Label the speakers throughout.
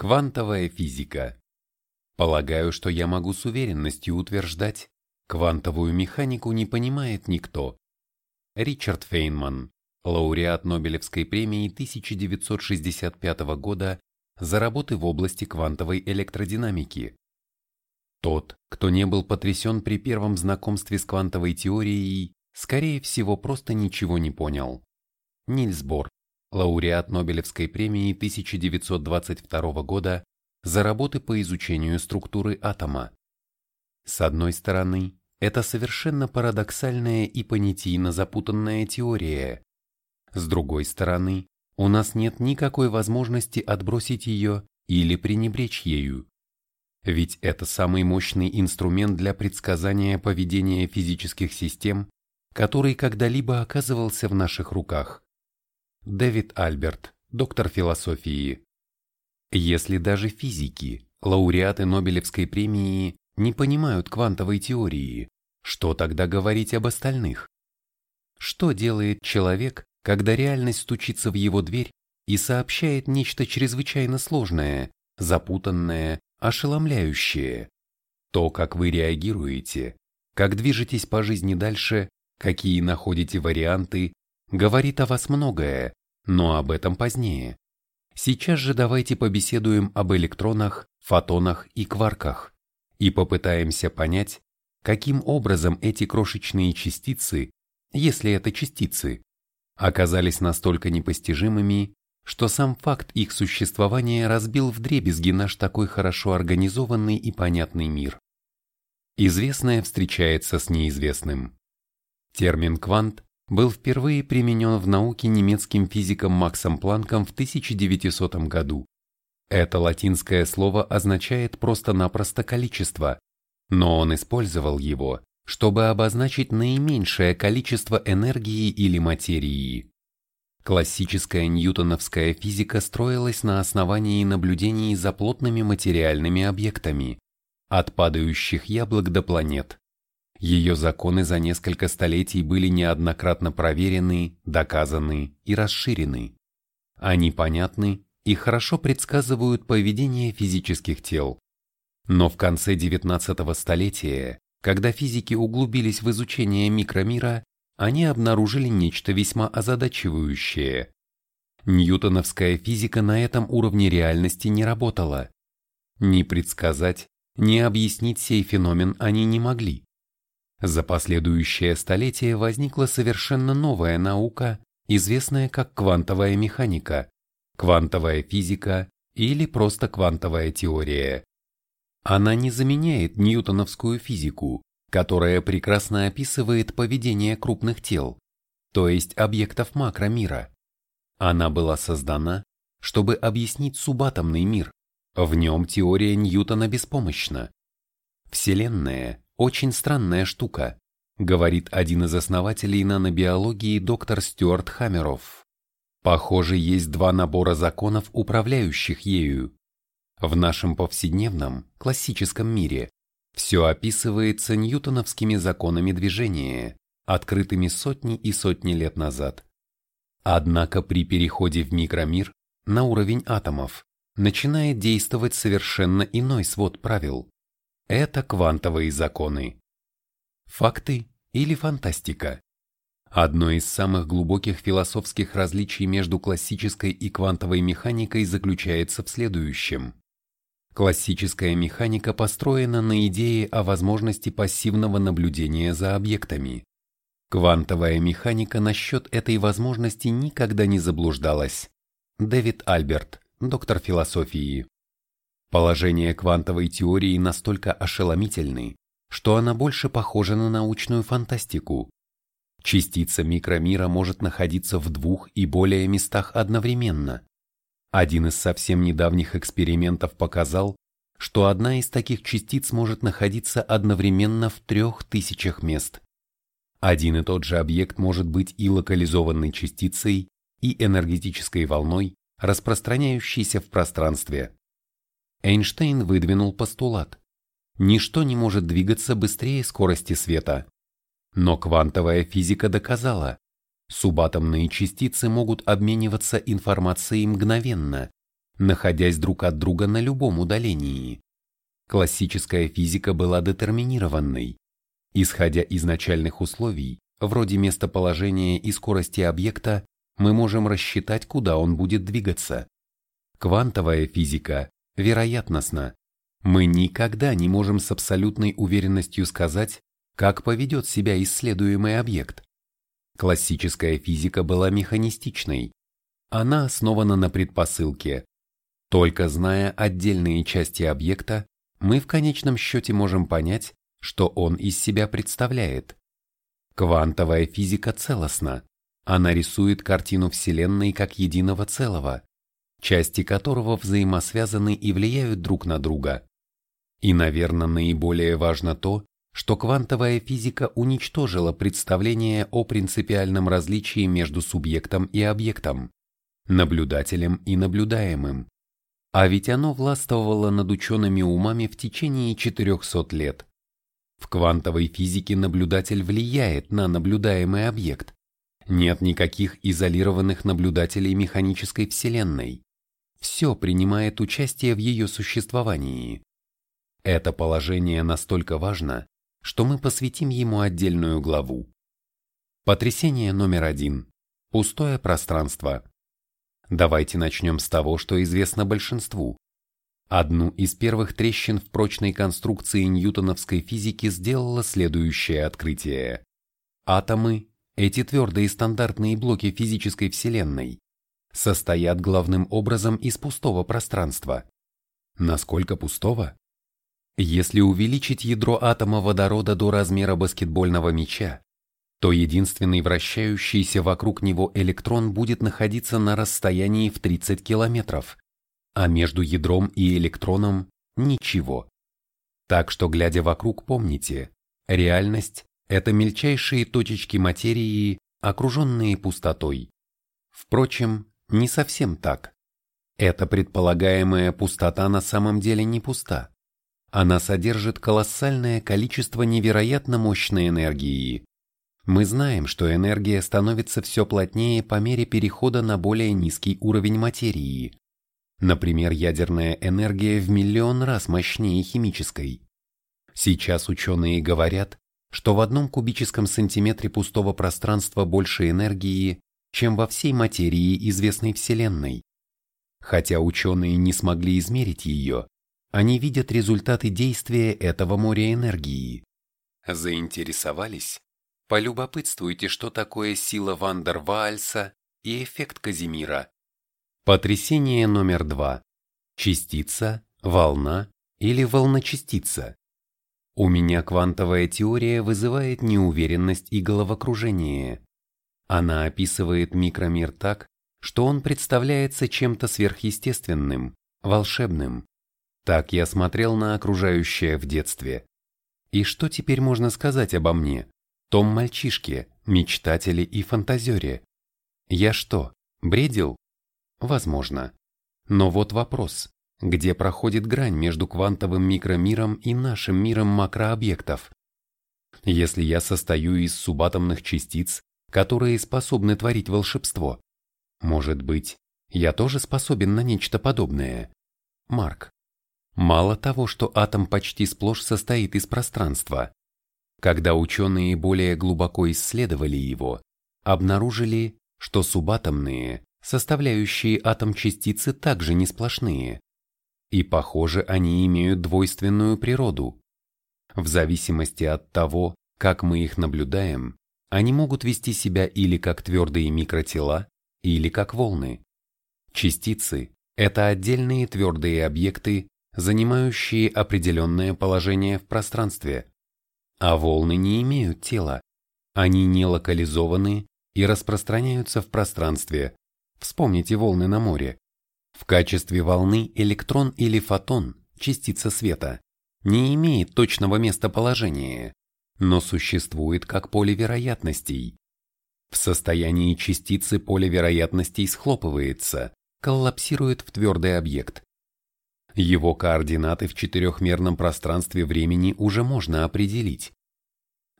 Speaker 1: Квантовая физика. Полагаю, что я могу с уверенностью утверждать, квантовую механику не понимает никто. Ричард Фейнман, лауреат Нобелевской премии 1965 года за работы в области квантовой электродинамики. Тот, кто не был потрясен при первом знакомстве с квантовой теорией, скорее всего, просто ничего не понял. Нильс Бор, лауреат Нобелевской премии 1922 года за работы по изучению структуры атома. С одной стороны, это совершенно парадоксальная и понятийно запутанная теория. С другой стороны, у нас нет никакой возможности отбросить ее или пренебречь ею. Ведь это самый мощный инструмент для предсказания поведения физических систем, который когда-либо оказывался в наших руках. Дэвид Альберт, доктор философии. Если даже физики, лауреаты Нобелевской премии, не понимают квантовой теории, что тогда говорить об остальных? Что делает человек, когда реальность стучится в его дверь и сообщает нечто чрезвычайно сложное, запутанное, ошеломляющее? То, как вы реагируете, как движетесь по жизни дальше, какие находите варианты, говорит о вас многое, но об этом позднее. Сейчас же давайте побеседуем об электронах, фотонах и кварках и попытаемся понять, каким образом эти крошечные частицы, если это частицы, оказались настолько непостижимыми, что сам факт их существования разбил вдребезги наш такой хорошо организованный и понятный мир. Известное встречается с неизвестным. Термин «квант» был впервые применен в науке немецким физиком Максом Планком в 1900 году. Это латинское слово означает просто-напросто количество, но он использовал его, чтобы обозначить наименьшее количество энергии или материи. Классическая ньютоновская физика строилась на основании наблюдений за плотными материальными объектами, от падающих яблок до планет. Ее законы за несколько столетий были неоднократно проверены, доказаны и расширены. Они понятны и хорошо предсказывают поведение физических тел. Но в конце XIX столетия, когда физики углубились в изучение микромира, они обнаружили нечто весьма озадачивающее. Ньютоновская физика на этом уровне реальности не работала. Ни предсказать, ни объяснить сей феномен они не могли. За последующее столетие возникла совершенно новая наука, известная как квантовая механика, квантовая физика или просто квантовая теория. Она не заменяет ньютоновскую физику, которая прекрасно описывает поведение крупных тел, то есть объектов макромира. Она была создана, чтобы объяснить субатомный мир. В нем теория Ньютона беспомощна. Вселенная очень странная штука, говорит один из основателей нанобиологии доктор Стюарт Хаммеров. Похоже, есть два набора законов, управляющих ею. В нашем повседневном, классическом мире все описывается ньютоновскими законами движения, открытыми сотни и сотни лет назад. Однако при переходе в микромир на уровень атомов начинает действовать совершенно иной свод правил, это квантовые законы. Факты или фантастика? Одно из самых глубоких философских различий между классической и квантовой механикой заключается в следующем. Классическая механика построена на идее о возможности пассивного наблюдения за объектами. Квантовая механика насчет этой возможности никогда не заблуждалась. Дэвид Альберт, доктор философии. Положения квантовой теории настолько ошеломительны, что она больше похожа на научную фантастику. Частица микромира может находиться в двух и более местах одновременно. Один из совсем недавних экспериментов показал, что одна из таких частиц может находиться одновременно в трех тысячах мест. Один и тот же объект может быть и локализованной частицей, и энергетической волной, распространяющейся в пространстве. Эйнштейн выдвинул постулат. Ничто не может двигаться быстрее скорости света. Но квантовая физика доказала, субатомные частицы могут обмениваться информацией мгновенно, находясь друг от друга на любом удалении. Классическая физика была детерминированной. Исходя из начальных условий, вроде местоположения и скорости объекта, мы можем рассчитать, куда он будет двигаться. Квантовая физика вероятностна. Мы никогда не можем с абсолютной уверенностью сказать, как поведет себя исследуемый объект. Классическая физика была механистичной. Она основана на предпосылке. Только зная отдельные части объекта, мы в конечном счете можем понять, что он из себя представляет. Квантовая физика целостна. Она рисует картину Вселенной как единого целого, части которого взаимосвязаны и влияют друг на друга. И, наверное, наиболее важно то, что квантовая физика уничтожила представление о принципиальном различии между субъектом и объектом, наблюдателем и наблюдаемым. А ведь оно властвовало над учеными умами в течение 400 лет. В квантовой физике наблюдатель влияет на наблюдаемый объект. Нет никаких изолированных наблюдателей механической Вселенной. Все принимает участие в ее существовании. Это положение настолько важно, что мы посвятим ему отдельную главу. Потрясение номер один. Пустое пространство. Давайте начнем с того, что известно большинству. Одну из первых трещин в прочной конструкции ньютоновской физики сделало следующее открытие. Атомы, эти твердые стандартные блоки физической Вселенной, состоят главным образом из пустого пространства. Насколько пустого? Если увеличить ядро атома водорода до размера баскетбольного мяча, то единственный вращающийся вокруг него электрон будет находиться на расстоянии в 30 километров, а между ядром и электроном – ничего. Так что, глядя вокруг, помните, реальность – это мельчайшие точечки материи, окруженные пустотой. Впрочем, не совсем так. Эта предполагаемая пустота на самом деле не пуста. Она содержит колоссальное количество невероятно мощной энергии. Мы знаем, что энергия становится все плотнее по мере перехода на более низкий уровень материи. Например, ядерная энергия в миллион раз мощнее химической. Сейчас ученые говорят, что в одном кубическом сантиметре пустого пространства больше энергии, чем во всей материи известной Вселенной. Хотя ученые не смогли измерить ее, они видят результаты действия этого моря энергии. Заинтересовались? Полюбопытствуйте, что такое сила Ван-дер-Ваальса и эффект Казимира. Потрясение номер два. Частица, волна или волночастица. У меня квантовая теория вызывает неуверенность и головокружение. Она описывает микромир так, что он представляется чем-то сверхъестественным, волшебным. Так я смотрел на окружающее в детстве. И что теперь можно сказать обо мне, том мальчишке, мечтателе и фантазере? Я что, бредил? Возможно. Но вот вопрос, где проходит грань между квантовым микромиром и нашим миром макрообъектов? Если я состою из субатомных частиц, которые способны творить волшебство, может быть, я тоже способен на нечто подобное? Марк. Мало того, что атом почти сплошь состоит из пространства. Когда ученые более глубоко исследовали его, обнаружили, что субатомные, составляющие атом частицы также не сплошные. И похоже, они имеют двойственную природу. В зависимости от того, как мы их наблюдаем, они могут вести себя или как твердые микротела, или как волны. Частицы – это отдельные твердые объекты, занимающие определенное положение в пространстве. А волны не имеют тела. Они не локализованы и распространяются в пространстве. Вспомните волны на море. В качестве волны электрон или фотон, частица света, не имеет точного местоположения, но существует как поле вероятностей. В состоянии частицы поле вероятностей схлопывается, коллапсирует в твердый объект, его координаты в четырехмерном пространстве времени уже можно определить.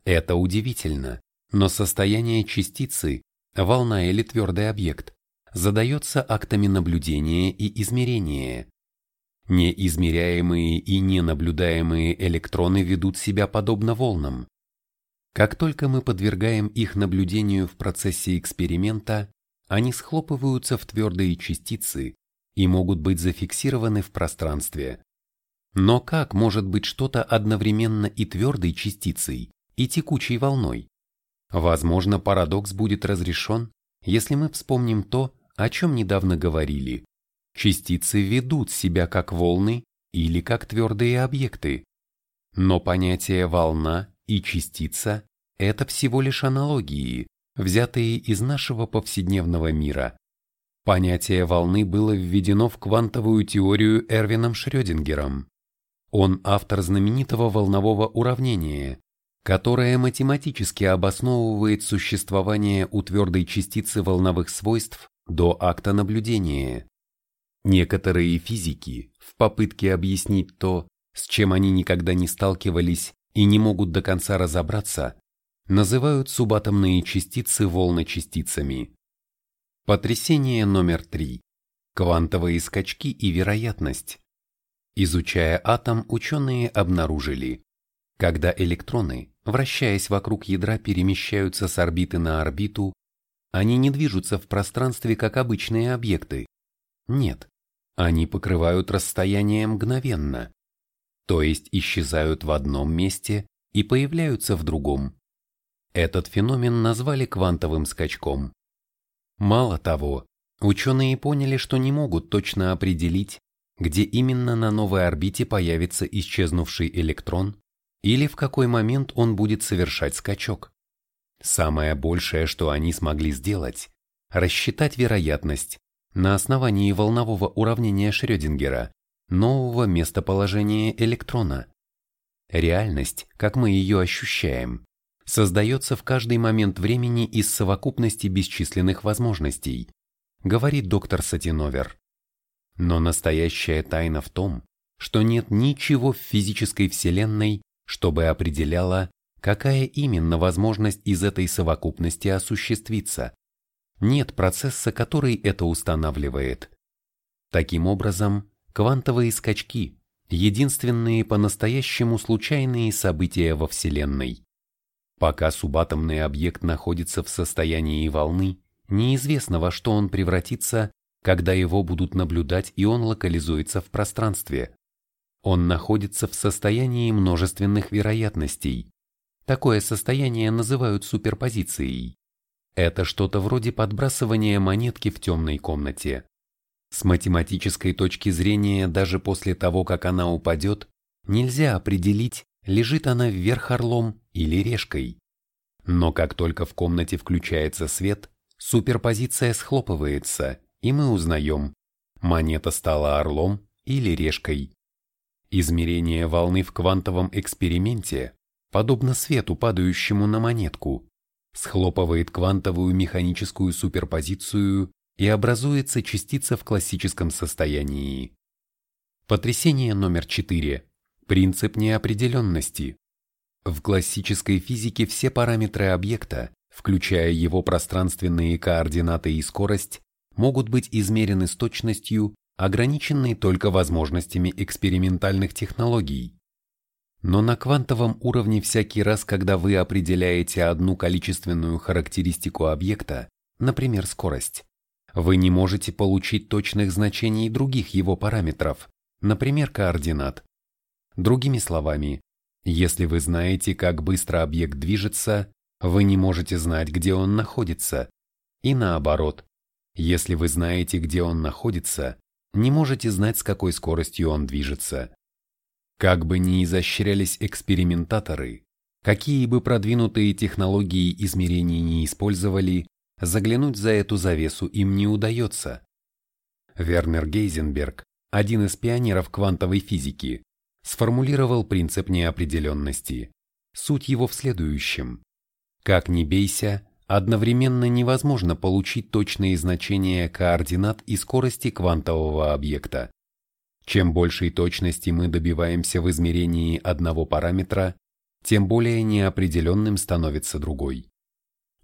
Speaker 1: Это удивительно, но состояние частицы, волна или твердый объект, задается актами наблюдения и измерения. Неизмеряемые и ненаблюдаемые электроны ведут себя подобно волнам. Как только мы подвергаем их наблюдению в процессе эксперимента, они схлопываются в твердые частицы и могут быть зафиксированы в пространстве. Но как может быть что-то одновременно и твердой частицей, и текучей волной? Возможно, парадокс будет разрешен, если мы вспомним то, о чем недавно говорили. Частицы ведут себя как волны или как твердые объекты. Но понятие «волна» и «частица» — это всего лишь аналогии, взятые из нашего повседневного мира. Понятие волны было введено в квантовую теорию Эрвином Шрёдингером. Он автор знаменитого волнового уравнения, которое математически обосновывает существование у твердой частицы волновых свойств до акта наблюдения. Некоторые физики, в попытке объяснить то, с чем они никогда не сталкивались и не могут до конца разобраться, называют субатомные частицы волночастицами. Потрясение номер три. Квантовые скачки и вероятность. Изучая атом, ученые обнаружили, когда электроны, вращаясь вокруг ядра, перемещаются с орбиты на орбиту, они не движутся в пространстве как обычные объекты. Нет, они покрывают расстояние мгновенно, то есть исчезают в одном месте и появляются в другом. Этот феномен назвали квантовым скачком. Мало того, ученые поняли, что не могут точно определить, где именно на новой орбите появится исчезнувший электрон или в какой момент он будет совершать скачок. Самое большее, что они смогли сделать, рассчитать вероятность на основании волнового уравнения Шрёдингера нового местоположения электрона. Реальность, как мы ее ощущаем, создается в каждый момент времени из совокупности бесчисленных возможностей, говорит доктор Сатиновер. Но настоящая тайна в том, что нет ничего в физической вселенной, чтобы определяло, какая именно возможность из этой совокупности осуществится. Нет процесса, который это устанавливает. Таким образом, квантовые скачки – единственные по-настоящему случайные события во Вселенной. Пока субатомный объект находится в состоянии волны, неизвестно во что он превратится, когда его будут наблюдать и он локализуется в пространстве. Он находится в состоянии множественных вероятностей. Такое состояние называют суперпозицией. Это что-то вроде подбрасывания монетки в темной комнате. С математической точки зрения, даже после того, как она упадет, нельзя определить, лежит она вверх орлом или решкой. Но как только в комнате включается свет, суперпозиция схлопывается, и мы узнаем, монета стала орлом или решкой. Измерение волны в квантовом эксперименте, подобно свету, падающему на монетку, схлопывает квантовую механическую суперпозицию и образуется частица в классическом состоянии. Потрясение номер 4. Принцип неопределенности. В классической физике все параметры объекта, включая его пространственные координаты и скорость, могут быть измерены с точностью, ограниченной только возможностями экспериментальных технологий. Но на квантовом уровне всякий раз, когда вы определяете одну количественную характеристику объекта, например, скорость, вы не можете получить точных значений других его параметров, например, координат. Другими словами, если вы знаете, как быстро объект движется, вы не можете знать, где он находится. И наоборот, если вы знаете, где он находится, не можете знать, с какой скоростью он движется. Как бы ни изощрялись экспериментаторы, какие бы продвинутые технологии измерений не использовали, заглянуть за эту завесу им не удается. Вернер Гейзенберг, один из пионеров квантовой физики, сформулировал принцип неопределенности. Суть его в следующем. Как ни бейся, одновременно невозможно получить точные значения координат и скорости квантового объекта. Чем большей точности мы добиваемся в измерении одного параметра, тем более неопределенным становится другой.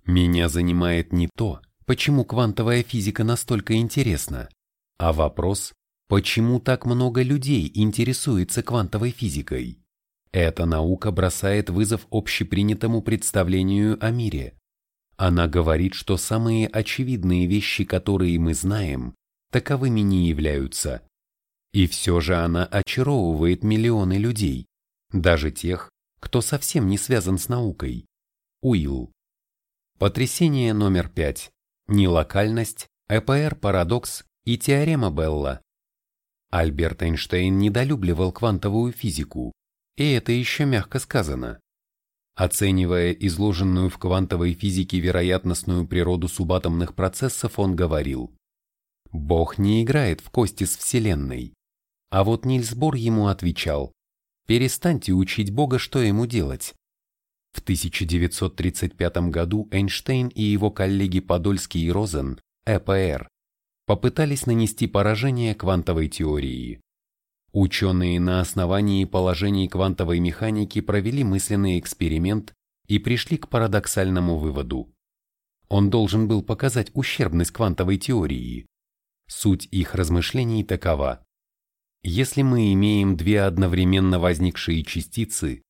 Speaker 1: Меня занимает не то, почему квантовая физика настолько интересна, а вопрос, почему так много людей интересуется квантовой физикой. Эта наука бросает вызов общепринятому представлению о мире. Она говорит, что самые очевидные вещи, которые мы знаем, таковыми не являются. И все же она очаровывает миллионы людей, даже тех, кто совсем не связан с наукой. Уилл. Потрясение номер пять. Нелокальность, ЭПР-парадокс и теорема Белла. Альберт Эйнштейн недолюбливал квантовую физику, и это еще мягко сказано. Оценивая изложенную в квантовой физике вероятностную природу субатомных процессов, он говорил, «Бог не играет в кости с Вселенной». А вот Нильс Бор ему отвечал, «Перестаньте учить Бога, что ему делать». В 1935 году Эйнштейн и его коллеги Подольский и Розен, ЭПР, попытались нанести поражение квантовой теории. Ученые на основании положений квантовой механики провели мысленный эксперимент и пришли к парадоксальному выводу. Он должен был показать ущербность квантовой теории. Суть их размышлений такова. Если мы имеем две одновременно возникшие частицы,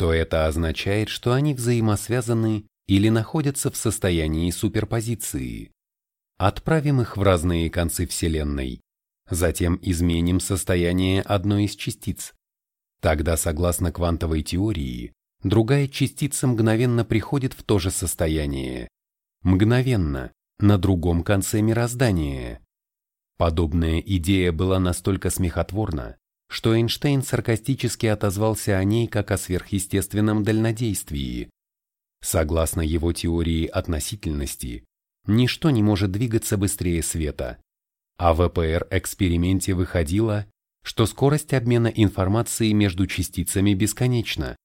Speaker 1: то это означает, что они взаимосвязаны или находятся в состоянии суперпозиции. Отправим их в разные концы Вселенной, Затем изменим состояние одной из частиц. Тогда, согласно квантовой теории, другая частица мгновенно приходит в то же состояние. Мгновенно, на другом конце мироздания. Подобная идея была настолько смехотворна, что Эйнштейн саркастически отозвался о ней как о сверхъестественном дальнодействии. Согласно его теории относительности, ничто не может двигаться быстрее света. А в ВПР-эксперименте выходило, что скорость обмена информацией между частицами бесконечна.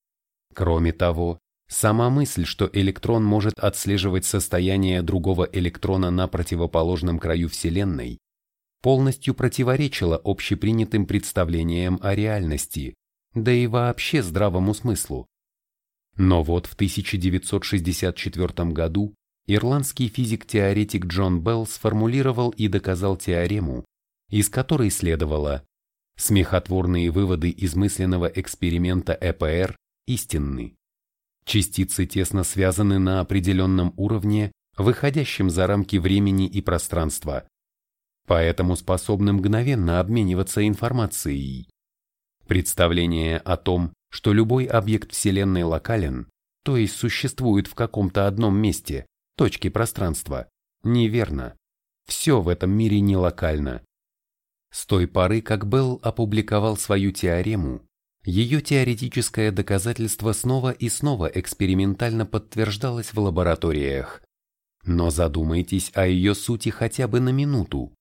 Speaker 1: Кроме того, сама мысль, что электрон может отслеживать состояние другого электрона на противоположном краю Вселенной, полностью противоречила общепринятым представлениям о реальности, да и вообще здравому смыслу. Но вот в 1964 году ирландский физик-теоретик Джон Белл сформулировал и доказал теорему, из которой следовало смехотворные выводы из мысленного эксперимента ЭПР истинны. Частицы тесно связаны на определенном уровне, выходящем за рамки времени и пространства, поэтому способны мгновенно обмениваться информацией. Представление о том, что любой объект Вселенной локален, то есть существует в каком-то одном месте, точки пространства. Неверно. Все в этом мире не локально. С той поры, как Белл опубликовал свою теорему, ее теоретическое доказательство снова и снова экспериментально подтверждалось в лабораториях. Но задумайтесь о ее сути хотя бы на минуту.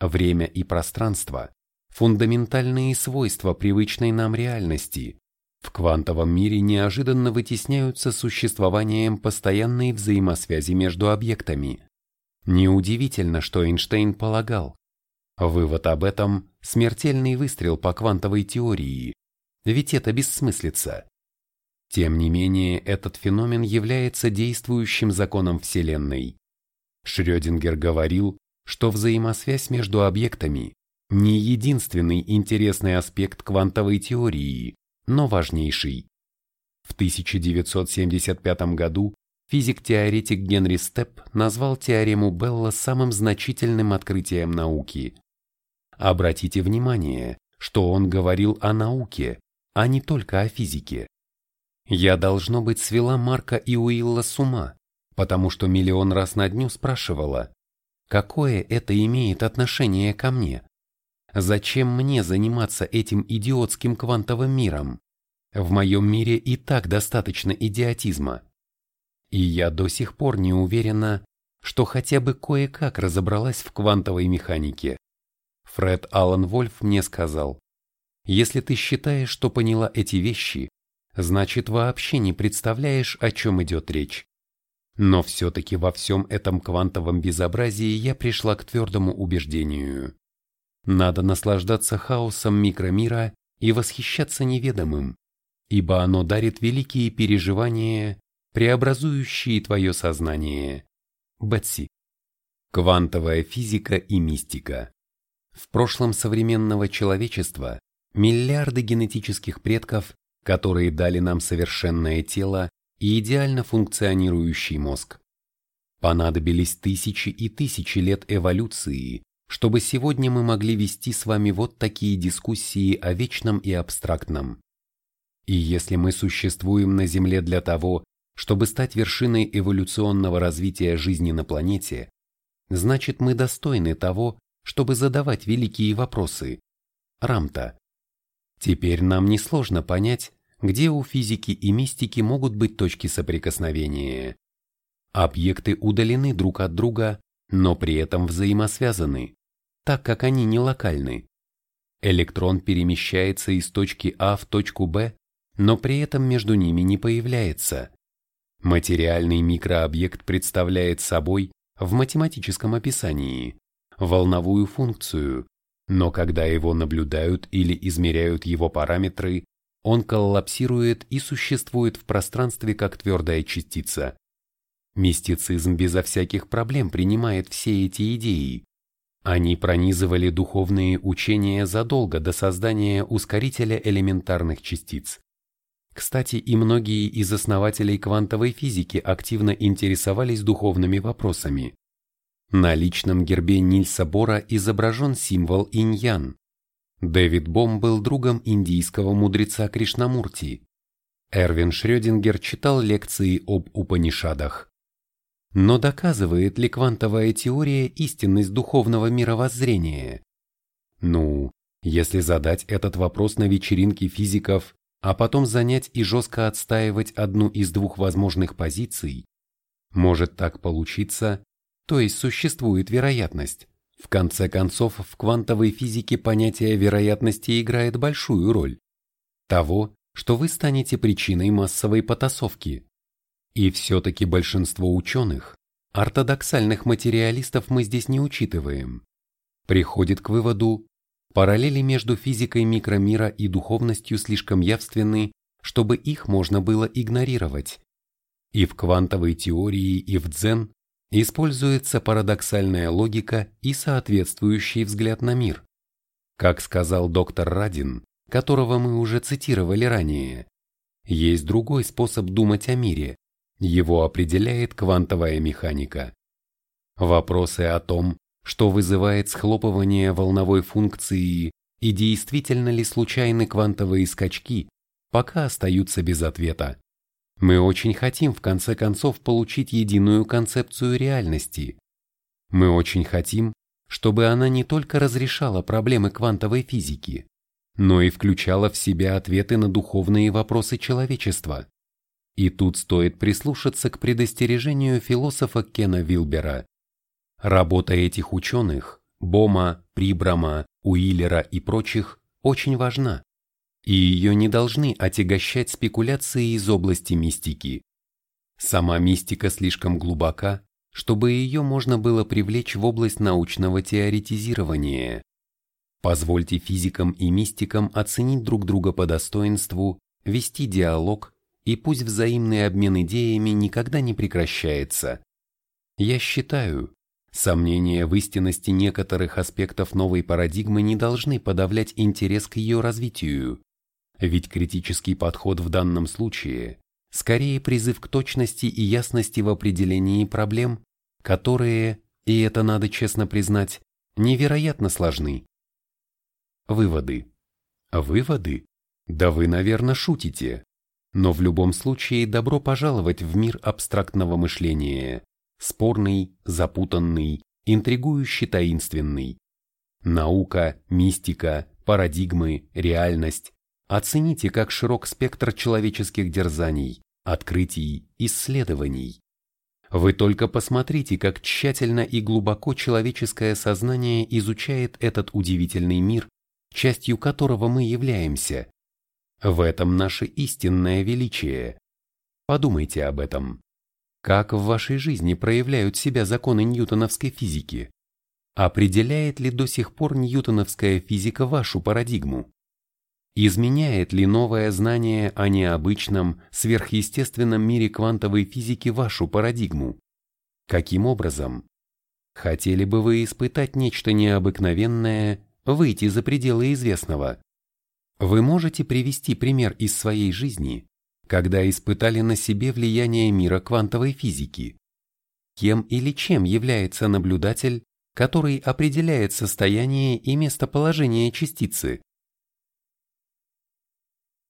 Speaker 1: Время и пространство – фундаментальные свойства привычной нам реальности, в квантовом мире неожиданно вытесняются существованием постоянной взаимосвязи между объектами. Неудивительно, что Эйнштейн полагал. Вывод об этом – смертельный выстрел по квантовой теории, ведь это бессмыслица. Тем не менее, этот феномен является действующим законом Вселенной. Шрёдингер говорил, что взаимосвязь между объектами – не единственный интересный аспект квантовой теории, но важнейший. В 1975 году физик-теоретик Генри Степп назвал теорему Белла самым значительным открытием науки. Обратите внимание, что он говорил о науке, а не только о физике. Я, должно быть, свела Марка и Уилла с ума, потому что миллион раз на дню спрашивала, какое это имеет отношение ко мне? Зачем мне заниматься этим идиотским квантовым миром? В моем мире и так достаточно идиотизма. И я до сих пор не уверена, что хотя бы кое-как разобралась в квантовой механике. Фред Аллан Вольф мне сказал, если ты считаешь, что поняла эти вещи, значит вообще не представляешь, о чем идет речь. Но все-таки во всем этом квантовом безобразии я пришла к твердому убеждению. Надо наслаждаться хаосом микромира и восхищаться неведомым, ибо оно дарит великие переживания, преобразующие твое сознание. Бетси. Квантовая физика и мистика. В прошлом современного человечества миллиарды генетических предков, которые дали нам совершенное тело и идеально функционирующий мозг. Понадобились тысячи и тысячи лет эволюции, чтобы сегодня мы могли вести с вами вот такие дискуссии о вечном и абстрактном. И если мы существуем на Земле для того, чтобы стать вершиной эволюционного развития жизни на планете, значит мы достойны того, чтобы задавать великие вопросы. Рамта. Теперь нам несложно понять, где у физики и мистики могут быть точки соприкосновения. Объекты удалены друг от друга, но при этом взаимосвязаны, так как они не локальны. Электрон перемещается из точки А в точку Б, но при этом между ними не появляется. Материальный микрообъект представляет собой в математическом описании волновую функцию, но когда его наблюдают или измеряют его параметры, он коллапсирует и существует в пространстве как твердая частица. Мистицизм безо всяких проблем принимает все эти идеи. Они пронизывали духовные учения задолго до создания ускорителя элементарных частиц. Кстати, и многие из основателей квантовой физики активно интересовались духовными вопросами. На личном гербе Нильса Бора изображен символ инь-ян. Дэвид Бом был другом индийского мудреца Кришнамурти. Эрвин Шрёдингер читал лекции об Упанишадах. Но доказывает ли квантовая теория истинность духовного мировоззрения? Ну, если задать этот вопрос на вечеринке физиков, а потом занять и жестко отстаивать одну из двух возможных позиций, может так получиться, то есть существует вероятность. В конце концов, в квантовой физике понятие вероятности играет большую роль. Того, что вы станете причиной массовой потасовки. И все-таки большинство ученых, ортодоксальных материалистов мы здесь не учитываем, приходит к выводу, Параллели между физикой микромира и духовностью слишком явственны, чтобы их можно было игнорировать. И в квантовой теории, и в дзен используется парадоксальная логика и соответствующий взгляд на мир. Как сказал доктор Радин, которого мы уже цитировали ранее, есть другой способ думать о мире, его определяет квантовая механика. Вопросы о том, что вызывает схлопывание волновой функции и действительно ли случайны квантовые скачки, пока остаются без ответа. Мы очень хотим в конце концов получить единую концепцию реальности. Мы очень хотим, чтобы она не только разрешала проблемы квантовой физики, но и включала в себя ответы на духовные вопросы человечества. И тут стоит прислушаться к предостережению философа Кена Вилбера. Работа этих ученых, Бома, Прибрама, Уиллера и прочих, очень важна, и ее не должны отягощать спекуляции из области мистики. Сама мистика слишком глубока, чтобы ее можно было привлечь в область научного теоретизирования. Позвольте физикам и мистикам оценить друг друга по достоинству, вести диалог, и пусть взаимный обмен идеями никогда не прекращается. Я считаю, Сомнения в истинности некоторых аспектов новой парадигмы не должны подавлять интерес к ее развитию, ведь критический подход в данном случае скорее призыв к точности и ясности в определении проблем, которые, и это надо честно признать, невероятно сложны. Выводы. Выводы? Да вы, наверное, шутите. Но в любом случае добро пожаловать в мир абстрактного мышления, спорный, запутанный, интригующий таинственный. Наука, мистика, парадигмы, реальность. Оцените, как широк спектр человеческих дерзаний, открытий, исследований. Вы только посмотрите, как тщательно и глубоко человеческое сознание изучает этот удивительный мир, частью которого мы являемся. В этом наше истинное величие. Подумайте об этом. Как в вашей жизни проявляют себя законы ньютоновской физики? Определяет ли до сих пор ньютоновская физика вашу парадигму? Изменяет ли новое знание о необычном, сверхъестественном мире квантовой физики вашу парадигму? Каким образом? Хотели бы вы испытать нечто необыкновенное, выйти за пределы известного? Вы можете привести пример из своей жизни, когда испытали на себе влияние мира квантовой физики? Кем или чем является наблюдатель, который определяет состояние и местоположение частицы?